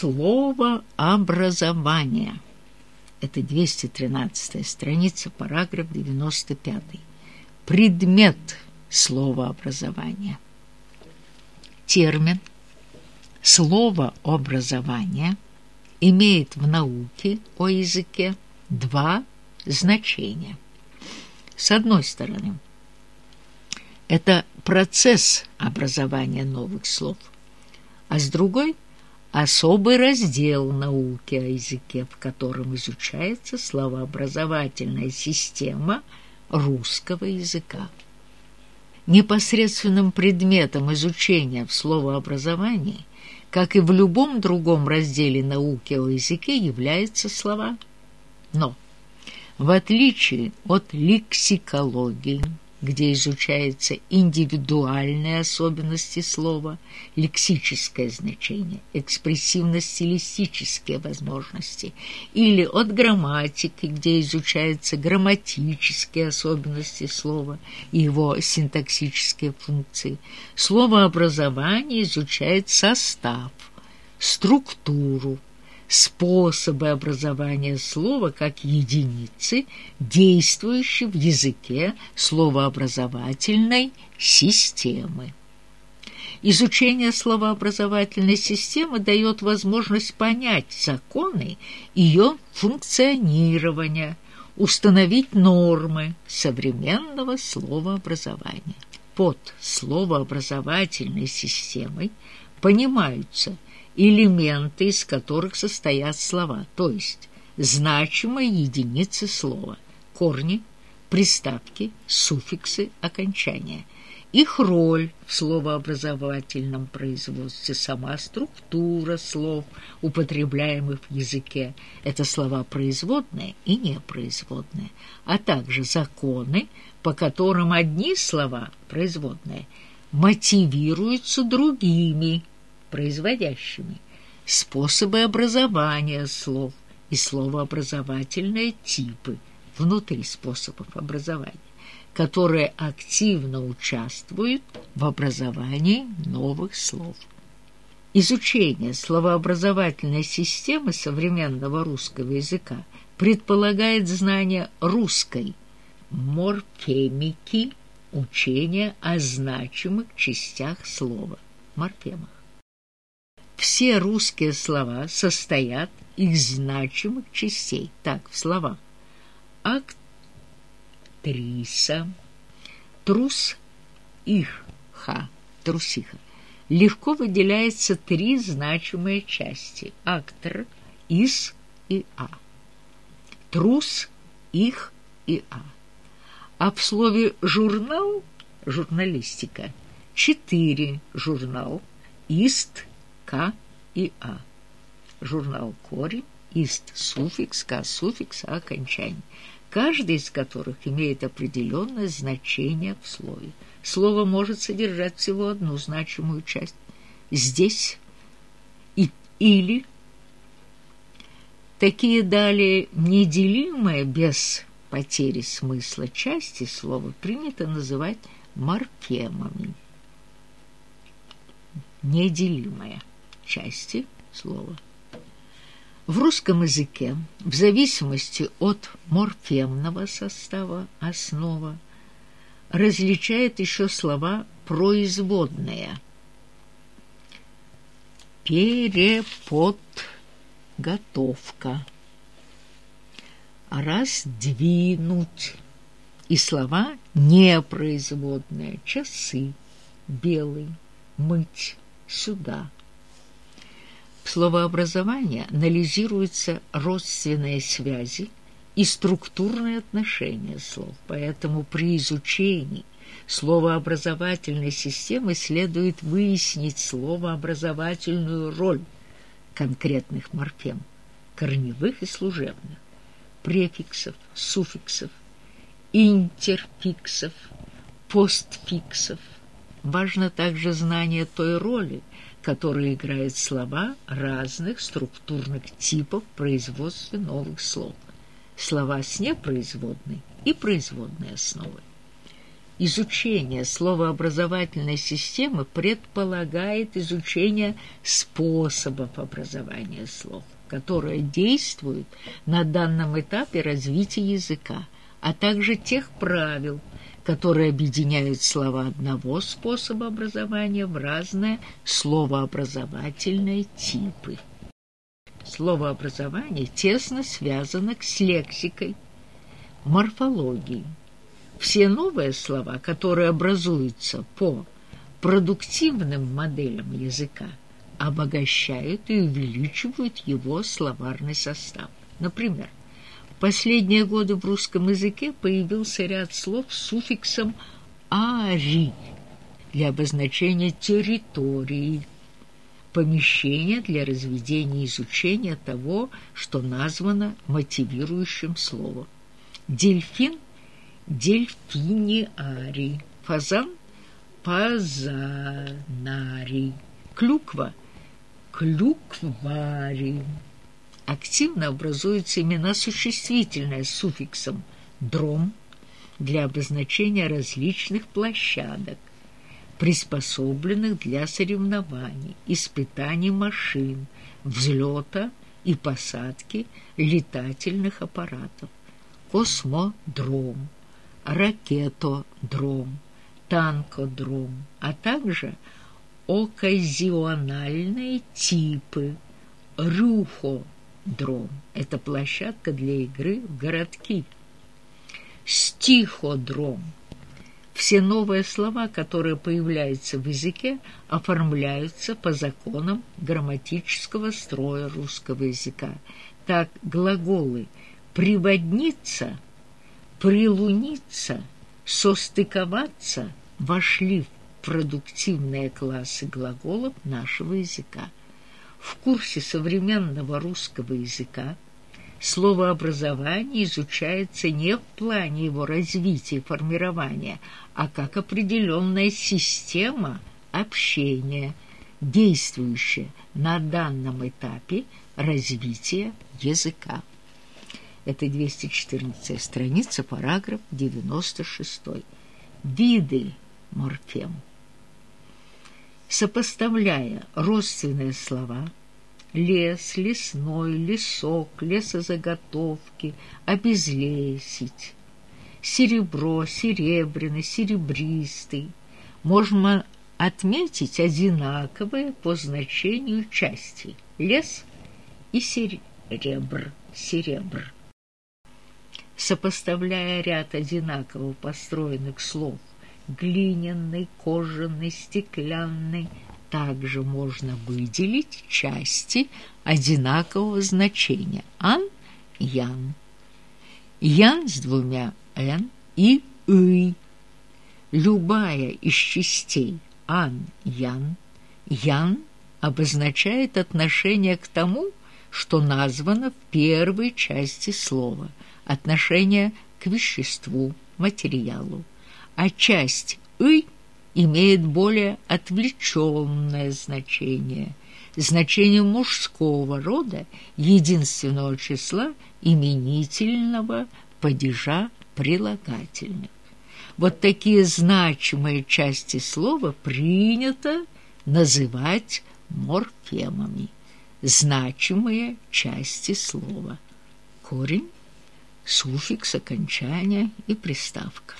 Слово образование. Это 213 страница, параграф 95. Предмет слова образования. Термин слово образование имеет в науке о языке два значения. С одной стороны, это процесс образования новых слов, а с другой – особый раздел науки о языке, в котором изучается словообразовательная система русского языка. Непосредственным предметом изучения в словообразовании, как и в любом другом разделе науки о языке, являются слова. Но, в отличие от лексикологии, где изучаются индивидуальные особенности слова, лексическое значение, экспрессивно-стилистические возможности, или от грамматики, где изучаются грамматические особенности слова и его синтаксические функции. Словообразование изучает состав, структуру, способы образования слова как единицы, действующей в языке словообразовательной системы. Изучение словообразовательной системы дает возможность понять законы ее функционирования, установить нормы современного словообразования. Под словообразовательной системой понимаются – элементы, из которых состоят слова, то есть значимые единицы слова, корни, приставки, суффиксы, окончания. Их роль в словообразовательном производстве, сама структура слов, употребляемых в языке, это слова производные и непроизводные, а также законы, по которым одни слова, производные, мотивируются другими, производящими, способы образования слов и словообразовательные типы внутри способов образования, которые активно участвуют в образовании новых слов. Изучение словообразовательной системы современного русского языка предполагает знание русской морфемики, учение о значимых частях слова, морфемах. Все русские слова состоят из значимых частей. Так, в словах. Актриса, трус, их, ха, трусиха. Легко выделяется три значимые части. Актор, из и а. Трус, их и а. А в слове «журнал» — журналистика — четыре журнал, ист — к и А. Журнал корень, ист суффикс, К суффикс, А окончание, каждый из которых имеет определенное значение в слове. Слово может содержать всего одну значимую часть. Здесь и или такие далее неделимые без потери смысла части слова принято называть морфемами. Неделимая части слова. В русском языке, в зависимости от морфемного состава основа, различает еще слова производные. Переподготовка. Раздвинуть. И слова непроизводные. Часы. Белый. Мыть. Сюда словообразования анализируются родственные связи и структурные отношения слов, поэтому при изучении словообразовательной системы следует выяснить словообразовательную роль конкретных морфем, корневых и служебных, префиксов, суффиксов, интерфиксов, постфиксов. Важно также знание той роли, которые играют слова разных структурных типов в производстве новых слов. Слова с непроизводной и производной основой. Изучение словообразовательной системы предполагает изучение способов образования слов, которые действуют на данном этапе развития языка, а также тех правил, которые объединяют слова одного способа образования в разные словообразовательные типы. Словообразование тесно связано с лексикой, морфологией, все новые слова, которые образуются по продуктивным моделям языка, обогащают и увеличивают его словарный состав. Например, последние годы в русском языке появился ряд слов с суффиксом «ари» для обозначения территории, помещения для разведения и изучения того, что названо мотивирующим словом. Дельфин – дельфиниарий, фазан – пазанарий, клюква – клюкварий. Активно образуются имена существительные с суффиксом «дром» для обозначения различных площадок, приспособленных для соревнований, испытаний машин, взлета и посадки летательных аппаратов. Космодром – ракетодром, танкодром, а также оказиональные типы, рюходром – это площадка для игры в городки, стиходром – все новые слова, которые появляются в языке, оформляются по законам грамматического строя русского языка. Так глаголы «приводниться» прилуниться, состыковаться вошли в продуктивные классы глаголов нашего языка. В курсе современного русского языка словообразование изучается не в плане его развития и формирования, а как определенная система общения, действующая на данном этапе развития языка. Это 214 страница, параграф 96. Виды морфем. Сопоставляя родственные слова лес, лесной, лесок, лесозаготовки, обезлесить, серебро, серебряный, серебристый, можно отметить одинаковые по значению части лес и серебр, серебр сопоставляя ряд одинаково построенных слов глиняный, кожаный, стеклянный, также можно выделить части одинакового значения. Ан, ян. Ян с двумя н и ы. Любая из частей ан, ян, ян обозначает отношение к тому, что названо в первой части слова – отношение к веществу, материалу, а часть «ы» имеет более отвлеченное значение, значение мужского рода, единственного числа именительного падежа прилагательных. Вот такие значимые части слова принято называть морфемами. Значимые части слова. Корень суффикс окончания и приставка.